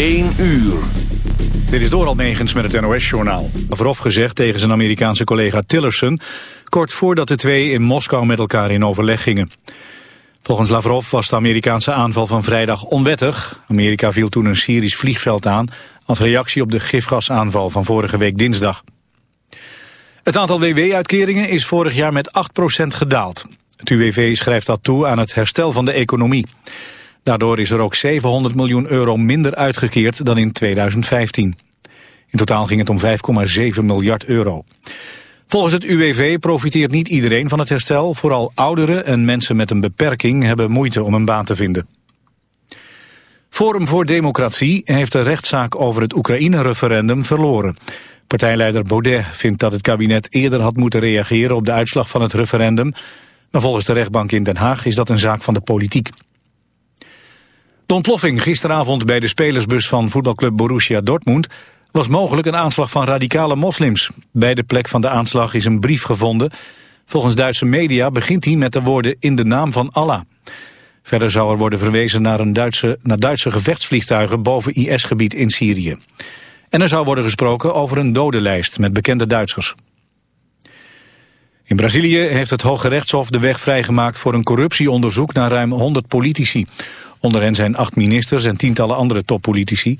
1 uur. Dit is Doral Megens met het NOS-journaal. Lavrov gezegd tegen zijn Amerikaanse collega Tillerson... kort voordat de twee in Moskou met elkaar in overleg gingen. Volgens Lavrov was de Amerikaanse aanval van vrijdag onwettig. Amerika viel toen een Syrisch vliegveld aan... als reactie op de gifgasaanval van vorige week dinsdag. Het aantal WW-uitkeringen is vorig jaar met 8% gedaald. Het UWV schrijft dat toe aan het herstel van de economie. Daardoor is er ook 700 miljoen euro minder uitgekeerd dan in 2015. In totaal ging het om 5,7 miljard euro. Volgens het UWV profiteert niet iedereen van het herstel. Vooral ouderen en mensen met een beperking hebben moeite om een baan te vinden. Forum voor Democratie heeft de rechtszaak over het Oekraïne-referendum verloren. Partijleider Baudet vindt dat het kabinet eerder had moeten reageren op de uitslag van het referendum. Maar volgens de rechtbank in Den Haag is dat een zaak van de politiek. De ontploffing gisteravond bij de spelersbus van voetbalclub Borussia Dortmund was mogelijk een aanslag van radicale moslims. Bij de plek van de aanslag is een brief gevonden. Volgens Duitse media begint hij met de woorden in de naam van Allah. Verder zou er worden verwezen naar, een Duitse, naar Duitse gevechtsvliegtuigen boven IS-gebied in Syrië. En er zou worden gesproken over een dodenlijst met bekende Duitsers. In Brazilië heeft het Hoge Rechtshof de weg vrijgemaakt voor een corruptieonderzoek naar ruim 100 politici. Onder hen zijn acht ministers en tientallen andere toppolitici.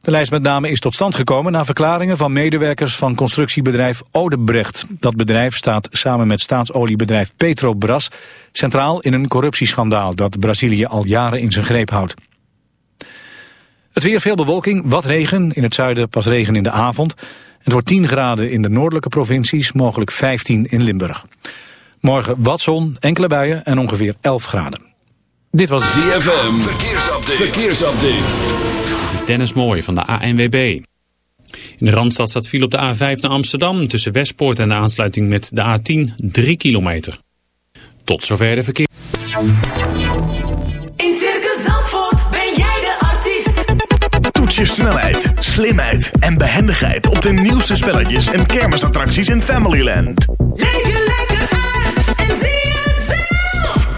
De lijst met name is tot stand gekomen na verklaringen van medewerkers van constructiebedrijf Odebrecht. Dat bedrijf staat samen met staatsoliebedrijf Petrobras centraal in een corruptieschandaal dat Brazilië al jaren in zijn greep houdt. Het weer veel bewolking, wat regen, in het zuiden pas regen in de avond. Het wordt 10 graden in de noordelijke provincies, mogelijk 15 in Limburg. Morgen wat zon, enkele buien en ongeveer 11 graden. Dit was ZFM, verkeersupdate. verkeersupdate. Dit is Dennis Mooij van de ANWB. In de Randstad staat viel op de A5 naar Amsterdam... tussen Westpoort en de aansluiting met de A10 3 kilometer. Tot zover de verkeer. In Circus Zandvoort ben jij de artiest. Toets je snelheid, slimheid en behendigheid... op de nieuwste spelletjes en kermisattracties in Familyland. Leef je lekker uit en zie.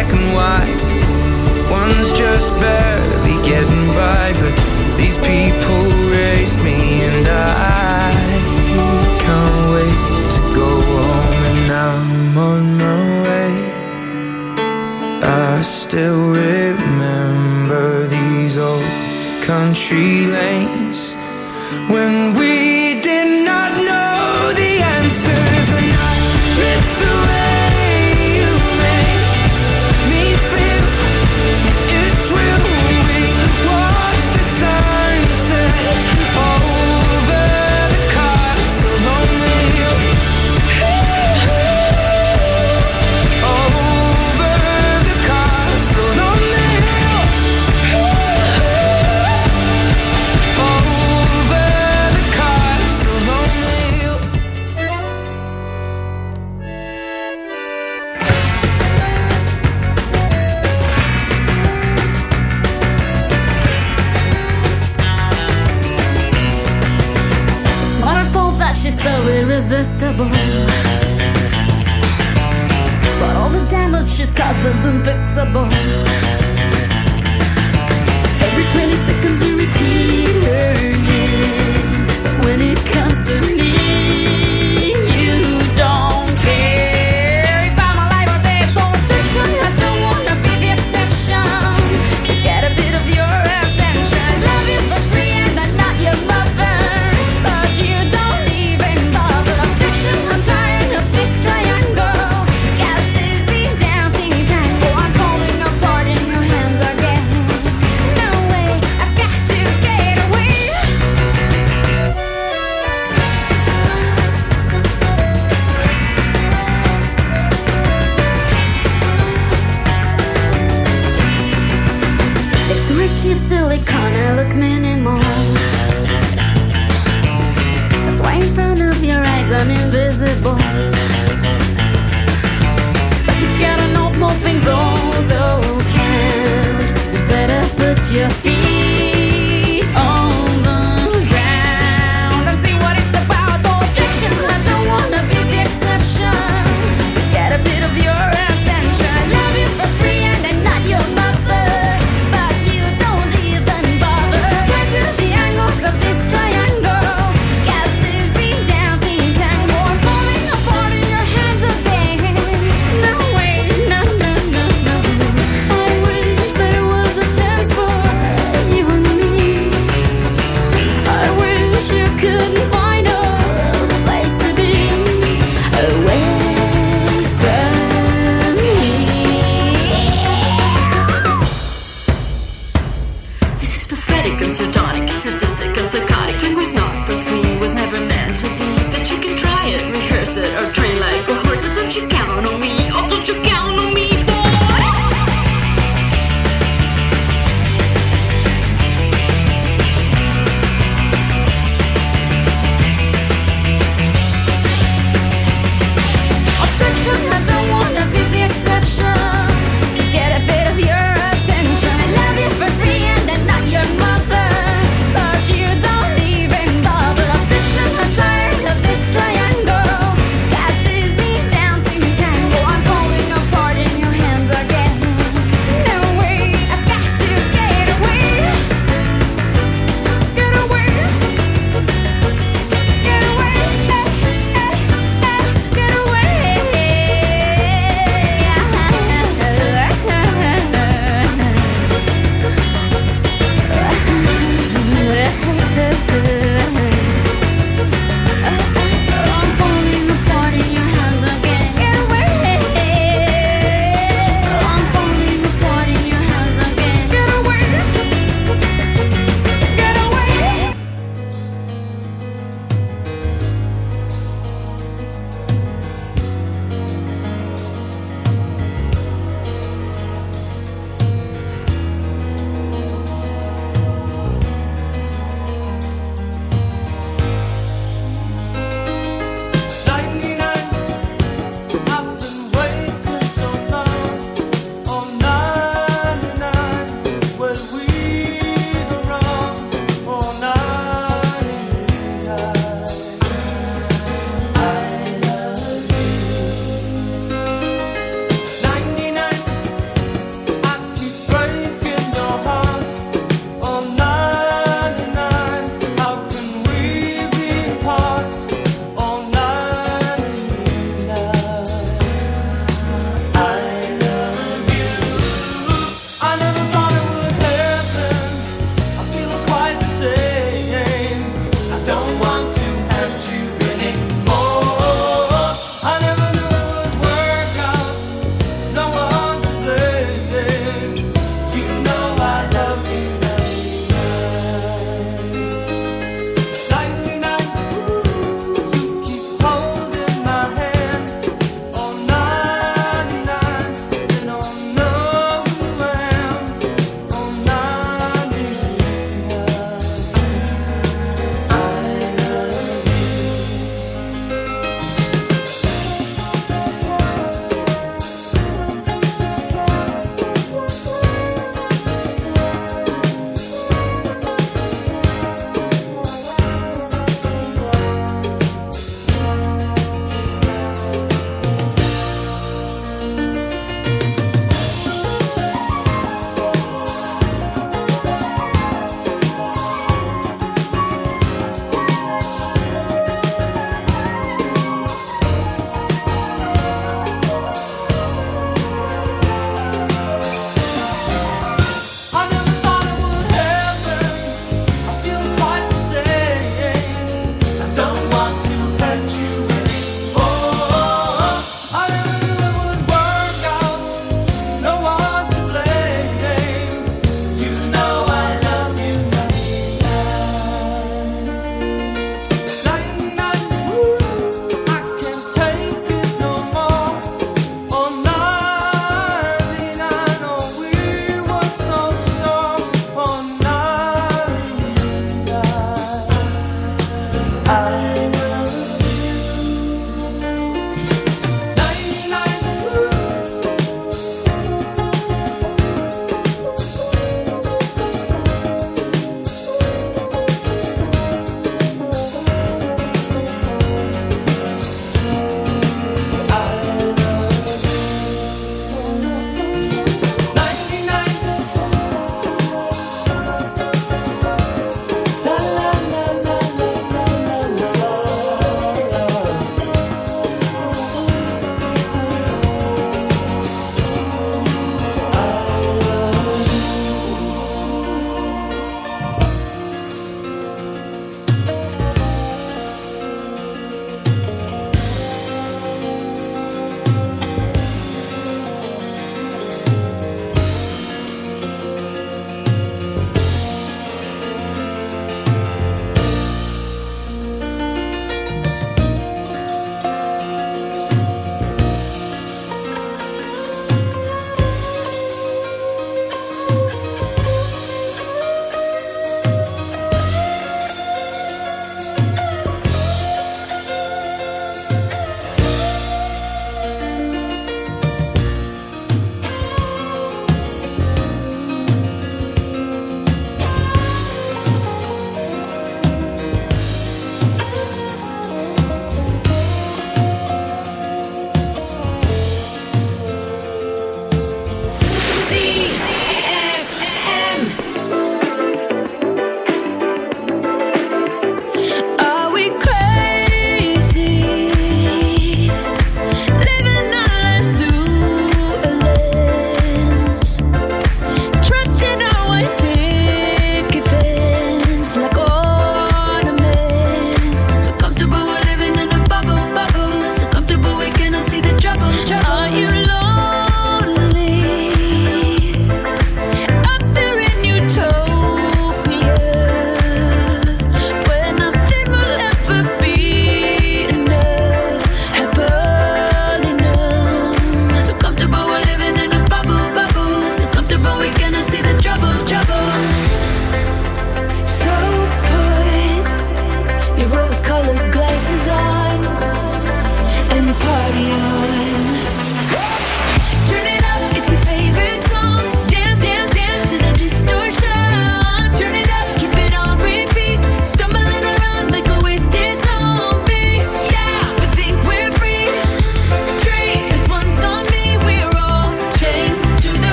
second wife. One's just better. vicious cause love's unfixable. Every 20 seconds you repeat her name When it comes to me opposite of train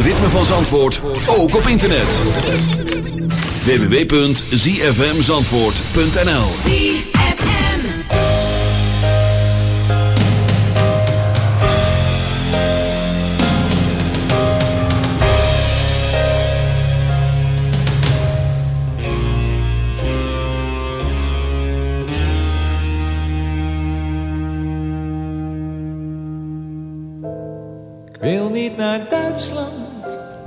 het ritme van Zandvoort, ook op internet. www.zfmzandvoort.nl ZFM. Ik wil niet naar Duitsland,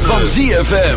van ZFM.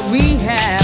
rehab.